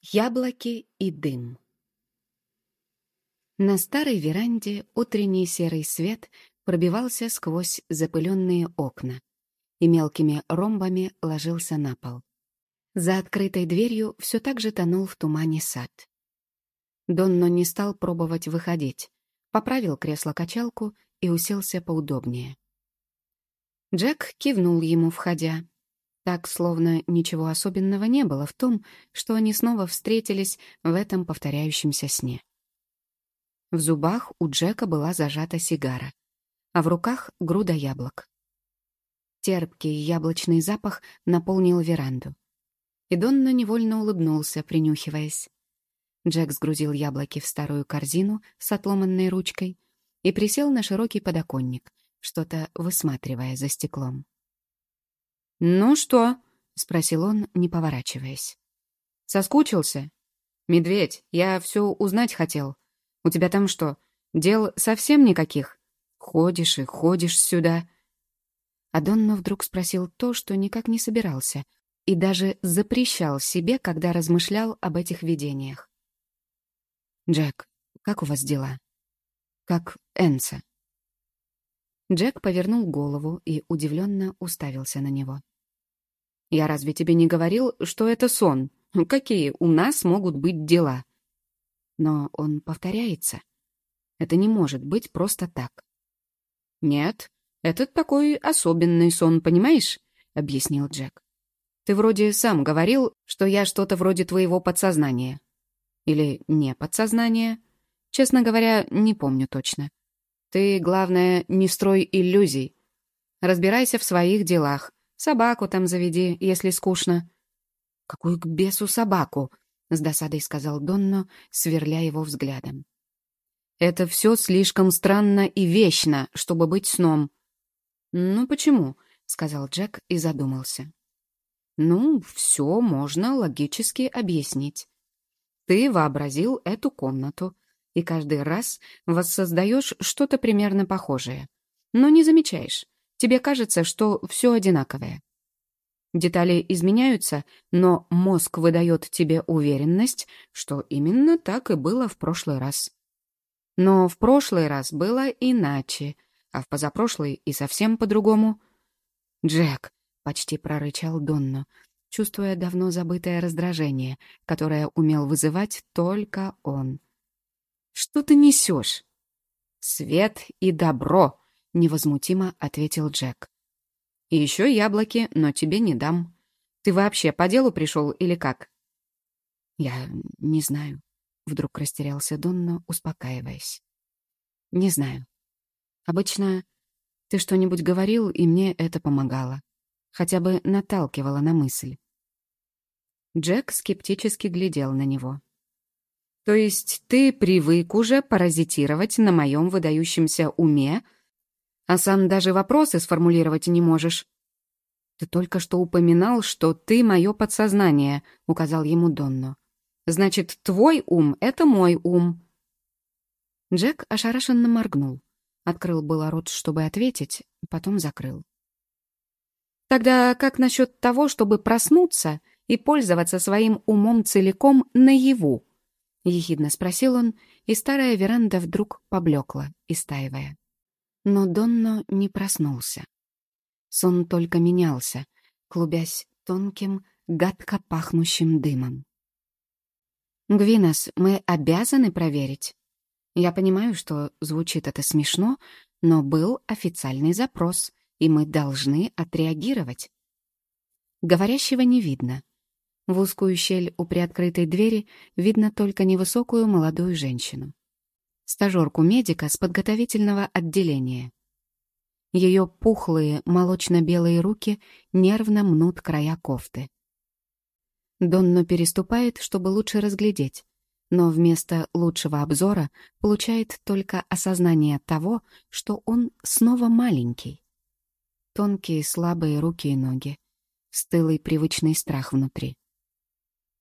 Яблоки и дым. На старой веранде утренний серый свет пробивался сквозь запыленные окна и мелкими ромбами ложился на пол. За открытой дверью все так же тонул в тумане сад. Донно не стал пробовать выходить, поправил кресло-качалку и уселся поудобнее. Джек кивнул ему, входя, так, словно ничего особенного не было в том, что они снова встретились в этом повторяющемся сне. В зубах у Джека была зажата сигара, а в руках — груда яблок. Терпкий яблочный запах наполнил веранду. И Донна невольно улыбнулся, принюхиваясь. Джек сгрузил яблоки в старую корзину с отломанной ручкой и присел на широкий подоконник, что-то высматривая за стеклом. «Ну что?» — спросил он, не поворачиваясь. «Соскучился? Медведь, я все узнать хотел. У тебя там что, дел совсем никаких? Ходишь и ходишь сюда». Адонно вдруг спросил то, что никак не собирался, и даже запрещал себе, когда размышлял об этих видениях. «Джек, как у вас дела? Как Энса?» Джек повернул голову и удивленно уставился на него. «Я разве тебе не говорил, что это сон? Какие у нас могут быть дела?» Но он повторяется. Это не может быть просто так. «Нет, это такой особенный сон, понимаешь?» — объяснил Джек. «Ты вроде сам говорил, что я что-то вроде твоего подсознания. Или не подсознания. Честно говоря, не помню точно. Ты, главное, не строй иллюзий. Разбирайся в своих делах. Собаку там заведи, если скучно». «Какую к бесу собаку?» — с досадой сказал Донно, сверля его взглядом. «Это все слишком странно и вечно, чтобы быть сном». «Ну почему?» — сказал Джек и задумался. «Ну, все можно логически объяснить. Ты вообразил эту комнату, и каждый раз воссоздаешь что-то примерно похожее. Но не замечаешь. Тебе кажется, что все одинаковое. Детали изменяются, но мозг выдает тебе уверенность, что именно так и было в прошлый раз. Но в прошлый раз было иначе, а в позапрошлый и совсем по-другому. «Джек», — почти прорычал Донно, чувствуя давно забытое раздражение, которое умел вызывать только он. Что ты несешь?» «Свет и добро», — невозмутимо ответил Джек. «И еще яблоки, но тебе не дам. Ты вообще по делу пришел или как?» «Я не знаю», — вдруг растерялся Донно, успокаиваясь. «Не знаю. Обычно ты что-нибудь говорил, и мне это помогало. Хотя бы наталкивало на мысль». Джек скептически глядел на него. То есть ты привык уже паразитировать на моем выдающемся уме, а сам даже вопросы сформулировать не можешь? Ты только что упоминал, что ты мое подсознание, указал ему Донно. Значит, твой ум — это мой ум. Джек ошарашенно моргнул. Открыл было рот, чтобы ответить, потом закрыл. Тогда как насчет того, чтобы проснуться и пользоваться своим умом целиком наяву? — ехидно спросил он, и старая веранда вдруг поблекла, истаивая. Но Донно не проснулся. Сон только менялся, клубясь тонким, гадко пахнущим дымом. «Гвинос, мы обязаны проверить. Я понимаю, что звучит это смешно, но был официальный запрос, и мы должны отреагировать». Говорящего не видно, в узкую щель у приоткрытой двери видно только невысокую молодую женщину. Стажерку медика с подготовительного отделения. Ее пухлые молочно-белые руки нервно мнут края кофты. Донно переступает, чтобы лучше разглядеть, но вместо лучшего обзора получает только осознание того, что он снова маленький. Тонкие слабые руки и ноги, стылый привычный страх внутри.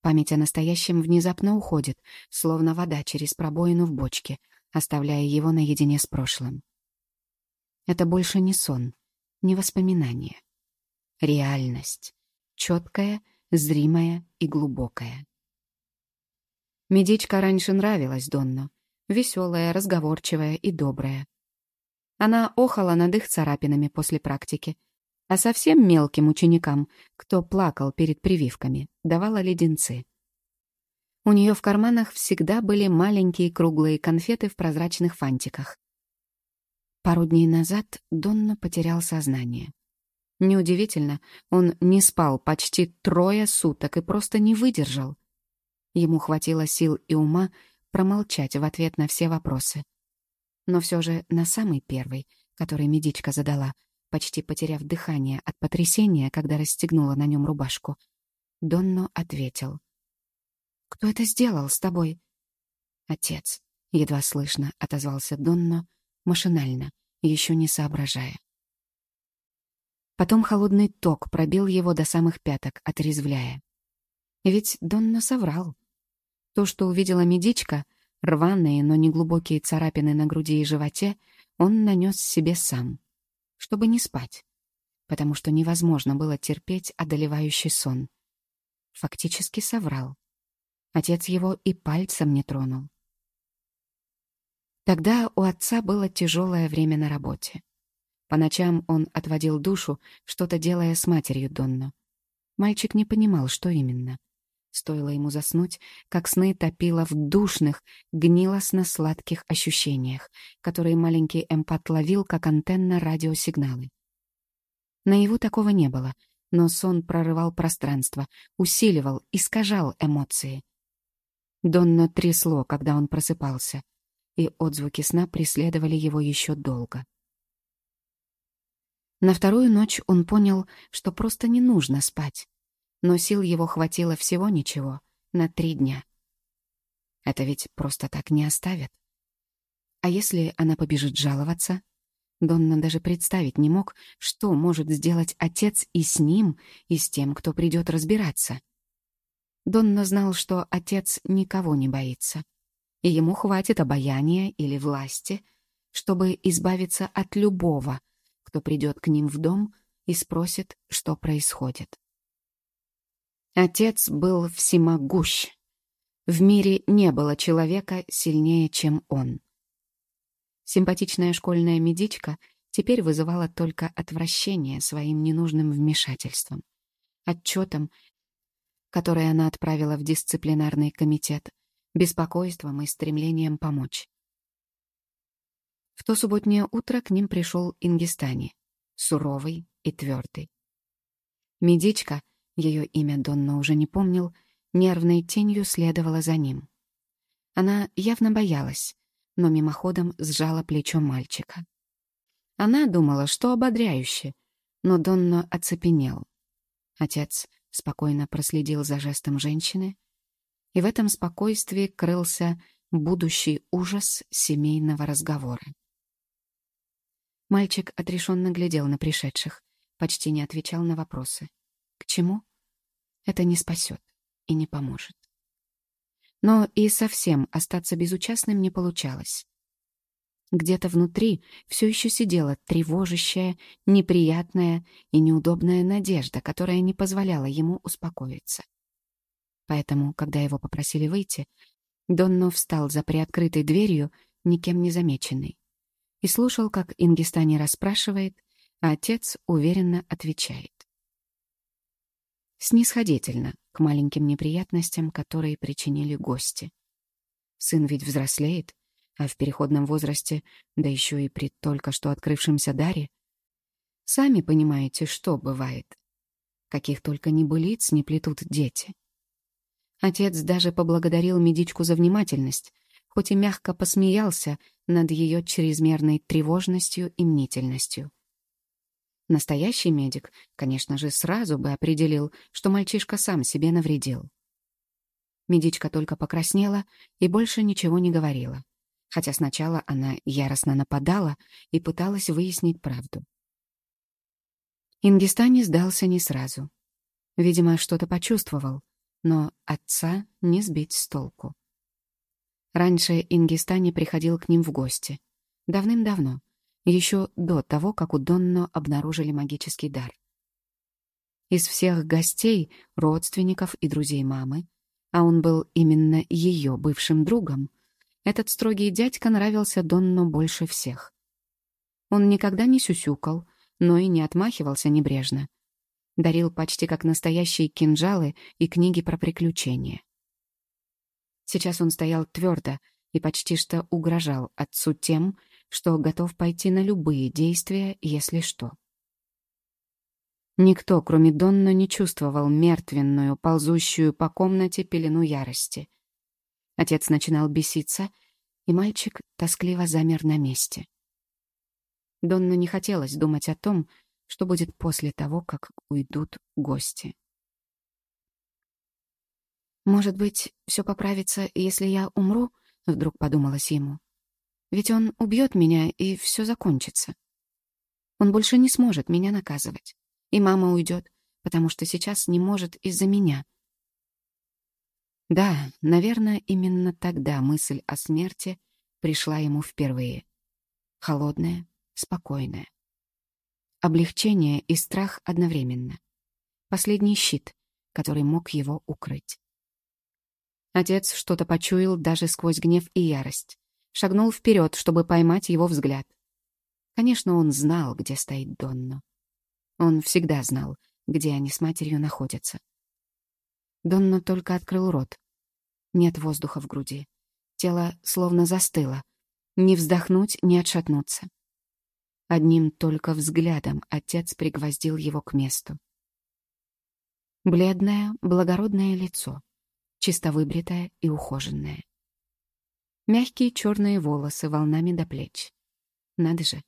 Память о настоящем внезапно уходит, словно вода через пробоину в бочке, оставляя его наедине с прошлым. Это больше не сон, не воспоминание. Реальность. Четкая, зримая и глубокая. Медичка раньше нравилась Донно. Веселая, разговорчивая и добрая. Она охала над их царапинами после практики, а совсем мелким ученикам, кто плакал перед прививками, давала леденцы. У нее в карманах всегда были маленькие круглые конфеты в прозрачных фантиках. Пару дней назад Донна потерял сознание. Неудивительно, он не спал почти трое суток и просто не выдержал. Ему хватило сил и ума промолчать в ответ на все вопросы. Но все же на самый первый, который медичка задала, почти потеряв дыхание от потрясения, когда расстегнула на нем рубашку, Донно ответил. «Кто это сделал с тобой?» «Отец», — едва слышно отозвался Донно, машинально, еще не соображая. Потом холодный ток пробил его до самых пяток, отрезвляя. Ведь Донно соврал. То, что увидела медичка, рваные, но неглубокие царапины на груди и животе, он нанес себе сам, чтобы не спать, потому что невозможно было терпеть одолевающий сон. Фактически соврал. Отец его и пальцем не тронул. Тогда у отца было тяжелое время на работе. По ночам он отводил душу, что-то делая с матерью Донно. Мальчик не понимал, что именно. Стоило ему заснуть, как сны топило в душных, гнилостно-сладких ощущениях, которые маленький эмпат ловил, как антенна радиосигналы. Наяву такого не было, но сон прорывал пространство, усиливал, искажал эмоции. Донно трясло, когда он просыпался, и отзвуки сна преследовали его еще долго. На вторую ночь он понял, что просто не нужно спать но сил его хватило всего ничего, на три дня. Это ведь просто так не оставят. А если она побежит жаловаться? Донна даже представить не мог, что может сделать отец и с ним, и с тем, кто придет разбираться. Донна знал, что отец никого не боится, и ему хватит обаяния или власти, чтобы избавиться от любого, кто придет к ним в дом и спросит, что происходит. Отец был всемогущ. В мире не было человека сильнее, чем он. Симпатичная школьная медичка теперь вызывала только отвращение своим ненужным вмешательством, отчетом, который она отправила в дисциплинарный комитет, беспокойством и стремлением помочь. В то субботнее утро к ним пришел Ингистани, суровый и твердый. Медичка — ее имя Донна уже не помнил, нервной тенью следовала за ним. Она явно боялась, но мимоходом сжала плечо мальчика. Она думала, что ободряюще, но Донно оцепенел. Отец спокойно проследил за жестом женщины, и в этом спокойствии крылся будущий ужас семейного разговора. Мальчик отрешенно глядел на пришедших, почти не отвечал на вопросы. К чему? Это не спасет и не поможет. Но и совсем остаться безучастным не получалось. Где-то внутри все еще сидела тревожащая, неприятная и неудобная надежда, которая не позволяла ему успокоиться. Поэтому, когда его попросили выйти, Донно встал за приоткрытой дверью, никем не замеченный, и слушал, как Ингистани расспрашивает, а отец уверенно отвечает снисходительно к маленьким неприятностям, которые причинили гости. Сын ведь взрослеет, а в переходном возрасте, да еще и при только что открывшемся даре. Сами понимаете, что бывает. Каких только небылиц не плетут дети. Отец даже поблагодарил медичку за внимательность, хоть и мягко посмеялся над ее чрезмерной тревожностью и мнительностью. Настоящий медик, конечно же, сразу бы определил, что мальчишка сам себе навредил. Медичка только покраснела и больше ничего не говорила, хотя сначала она яростно нападала и пыталась выяснить правду. Ингистани сдался не сразу. Видимо, что-то почувствовал, но отца не сбить с толку. Раньше Ингистани приходил к ним в гости. Давным-давно, еще до того, как у Донно обнаружили магический дар. Из всех гостей, родственников и друзей мамы, а он был именно ее бывшим другом, этот строгий дядька нравился Донно больше всех. Он никогда не сюсюкал, но и не отмахивался небрежно. Дарил почти как настоящие кинжалы и книги про приключения. Сейчас он стоял твердо и почти что угрожал отцу тем, что готов пойти на любые действия, если что. Никто, кроме Донна, не чувствовал мертвенную, ползущую по комнате пелену ярости. Отец начинал беситься, и мальчик тоскливо замер на месте. Донну не хотелось думать о том, что будет после того, как уйдут гости. «Может быть, все поправится, если я умру?» — вдруг подумалось ему. «Ведь он убьет меня, и все закончится. Он больше не сможет меня наказывать. И мама уйдет, потому что сейчас не может из-за меня». Да, наверное, именно тогда мысль о смерти пришла ему впервые. Холодная, спокойная. Облегчение и страх одновременно. Последний щит, который мог его укрыть. Отец что-то почуял даже сквозь гнев и ярость. Шагнул вперед, чтобы поймать его взгляд. Конечно, он знал, где стоит Донно. Он всегда знал, где они с матерью находятся. Донно только открыл рот. Нет воздуха в груди. Тело словно застыло. Не вздохнуть, не отшатнуться. Одним только взглядом отец пригвоздил его к месту. Бледное, благородное лицо чисто выбритая и ухоженная. Мягкие черные волосы волнами до плеч. Надо же,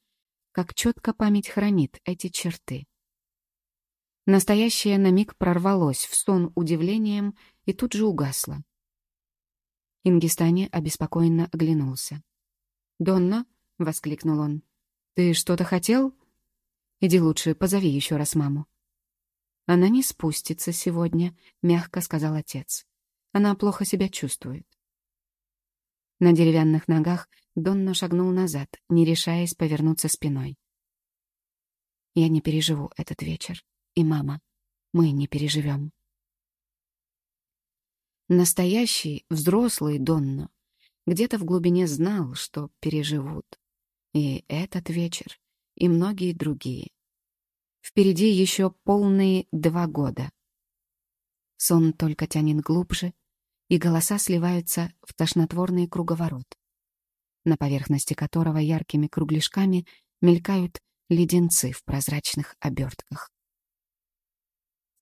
как четко память хранит эти черты. Настоящее на миг прорвалось в сон удивлением и тут же угасло. Ингистани обеспокоенно оглянулся. «Донна?» — воскликнул он. «Ты что-то хотел? Иди лучше, позови еще раз маму». «Она не спустится сегодня», — мягко сказал отец. Она плохо себя чувствует. На деревянных ногах Донна шагнул назад, не решаясь повернуться спиной. Я не переживу этот вечер. И мама, мы не переживем. Настоящий, взрослый Донно где-то в глубине знал, что переживут. И этот вечер, и многие другие. Впереди еще полные два года. Сон только тянет глубже, и голоса сливаются в тошнотворный круговорот, на поверхности которого яркими кругляшками мелькают леденцы в прозрачных обертках.